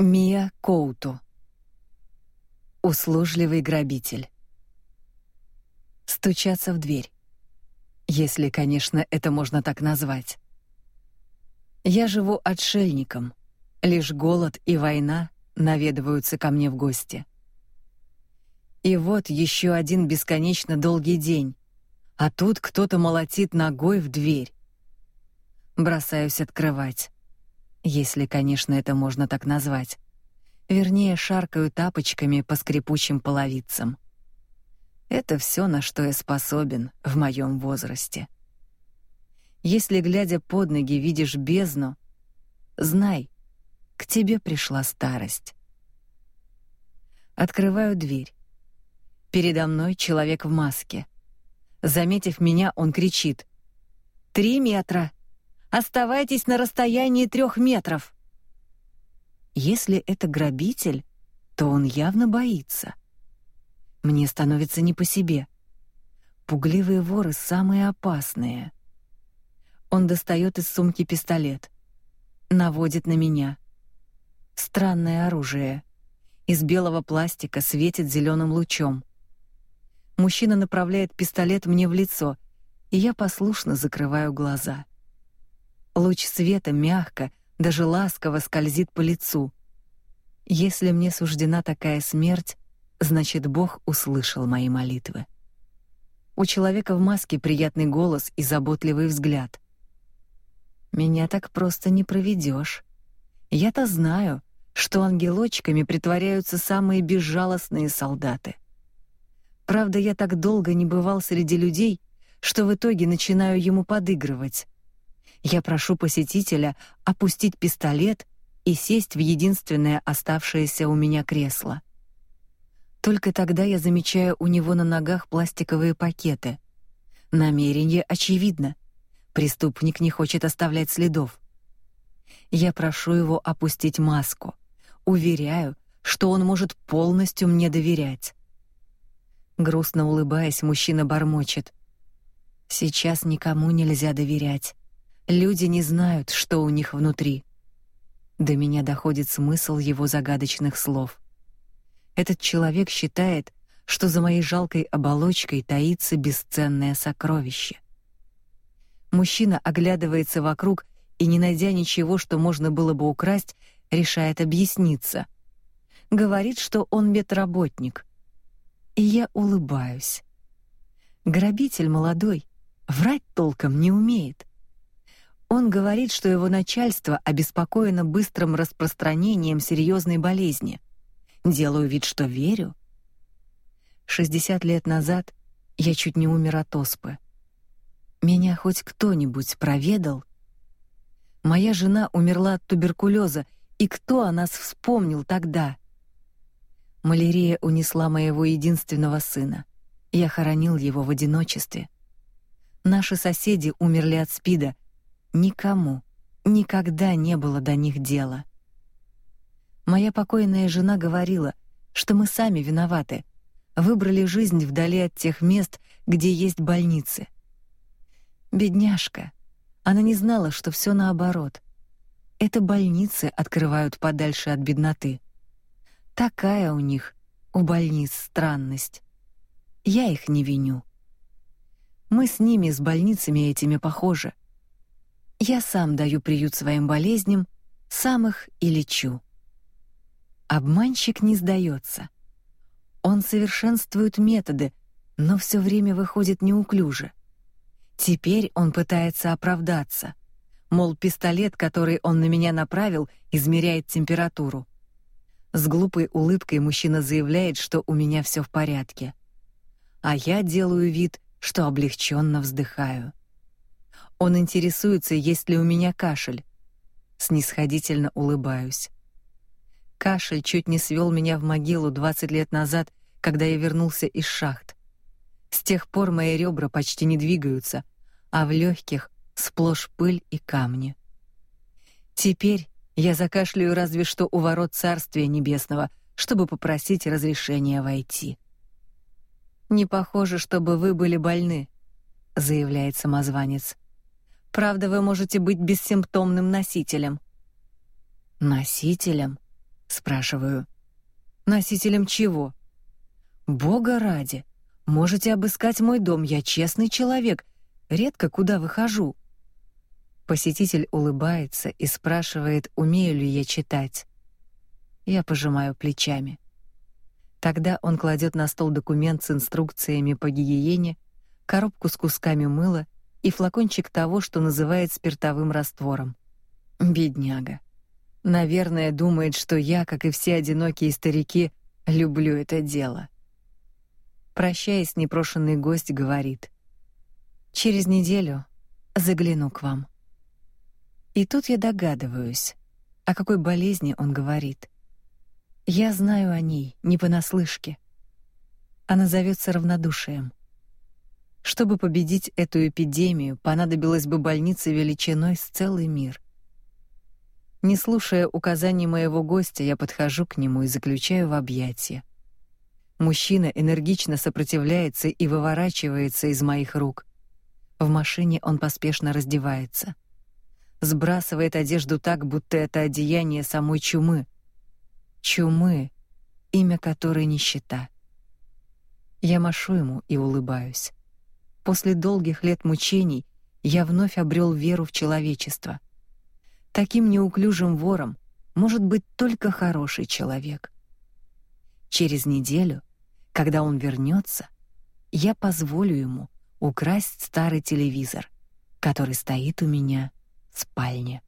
Мия Коуту. Услужливый грабитель. Стучаться в дверь. Если, конечно, это можно так назвать. Я живу отшельником. Лишь голод и война наведываются ко мне в гости. И вот еще один бесконечно долгий день, а тут кто-то молотит ногой в дверь. Бросаюсь открывать если, конечно, это можно так назвать. Вернее, шаркаю тапочками по скрипучим половицам. Это все, на что я способен в моем возрасте. Если глядя под ноги видишь бездну, знай, к тебе пришла старость. Открываю дверь. Передо мной человек в маске. Заметив меня, он кричит: «Три метра!» Оставайтесь на расстоянии трех метров. Если это грабитель, то он явно боится. Мне становится не по себе. Пугливые воры самые опасные. Он достает из сумки пистолет, наводит на меня. Странное оружие. Из белого пластика светит зеленым лучом. Мужчина направляет пистолет мне в лицо, и я послушно закрываю глаза. Луч света мягко, даже ласково скользит по лицу. Если мне суждена такая смерть, значит, Бог услышал мои молитвы. У человека в маске приятный голос и заботливый взгляд. Меня так просто не проведешь. Я-то знаю, что ангелочками притворяются самые безжалостные солдаты. Правда, я так долго не бывал среди людей, что в итоге начинаю ему подыгрывать. Я прошу посетителя опустить пистолет и сесть в единственное оставшееся у меня кресло. Только тогда я замечаю у него на ногах пластиковые пакеты. Намерение очевидно. Преступник не хочет оставлять следов. Я прошу его опустить маску. Уверяю, что он может полностью мне доверять. Грустно улыбаясь, мужчина бормочет: "Сейчас никому нельзя доверять. Люди не знают, что у них внутри. До меня доходит смысл его загадочных слов. Этот человек считает, что за моей жалкой оболочкой таится бесценное сокровище. Мужчина оглядывается вокруг и, не найдя ничего, что можно было бы украсть, решает объясниться. Говорит, что он медработник. И я улыбаюсь. Грабитель молодой, врать толком не умеет. Он говорит, что его начальство обеспокоено быстрым распространением серьезной болезни. Делаю вид, что верю. 60 лет назад я чуть не умер от оспы. Меня хоть кто-нибудь проведал? Моя жена умерла от туберкулеза, и кто о нас вспомнил тогда? Малярия унесла моего единственного сына. Я хоронил его в одиночестве. Наши соседи умерли от СПИДа, Никому никогда не было до них дела. Моя покойная жена говорила, что мы сами виноваты, выбрали жизнь вдали от тех мест, где есть больницы. Бедняжка, она не знала, что все наоборот. Это больницы открывают подальше от бедноты. Такая у них у больниц странность. Я их не виню. Мы с ними с больницами этими похожи. Я сам даю приют своим болезням, сам их и лечу. Обманщик не сдается. Он совершенствует методы, но все время выходит неуклюже. Теперь он пытается оправдаться. Мол, пистолет, который он на меня направил, измеряет температуру. С глупой улыбкой мужчина заявляет, что у меня все в порядке. А я делаю вид, что облегченно вздыхаю. Он интересуется, есть ли у меня кашель. Снисходительно улыбаюсь. Кашель чуть не свел меня в могилу 20 лет назад, когда я вернулся из шахт. С тех пор мои ребра почти не двигаются, а в легких сплошь пыль и камни. Теперь я закашляю разве что у ворот Царствия Небесного, чтобы попросить разрешения войти. Не похоже, чтобы вы были больны, заявляет самозванец. Правда, вы можете быть бессимптомным носителем. Носителем? спрашиваю. Носителем чего? Бога ради, можете обыскать мой дом, я честный человек, редко куда выхожу. Посетитель улыбается и спрашивает, умею ли я читать. Я пожимаю плечами. Тогда он кладет на стол документ с инструкциями по гигиене, коробку с кусками мыла и флакончик того, что называет спиртовым раствором. Бедняга. Наверное, думает, что я, как и все одинокие старики, люблю это дело. Прощаясь, непрошенный гость говорит: "Через неделю загляну к вам". И тут я догадываюсь, о какой болезни он говорит. Я знаю о ней не понаслышке. Она зовется равнодушием. Чтобы победить эту эпидемию, понадобилась бы больница величиной с целый мир. Не слушая указаний моего гостя, я подхожу к нему и заключаю в объятия. Мужчина энергично сопротивляется и выворачивается из моих рук. В машине он поспешно раздевается сбрасывает одежду так, будто это одеяние самой чумы. Чумы, имя которой нищета. Я машу ему и улыбаюсь. После долгих лет мучений я вновь обрел веру в человечество. Таким неуклюжим вором может быть только хороший человек. Через неделю, когда он вернется, я позволю ему украсть старый телевизор, который стоит у меня спальне.